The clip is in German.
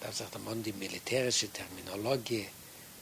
da sagt der Mann die militärische Terminologie,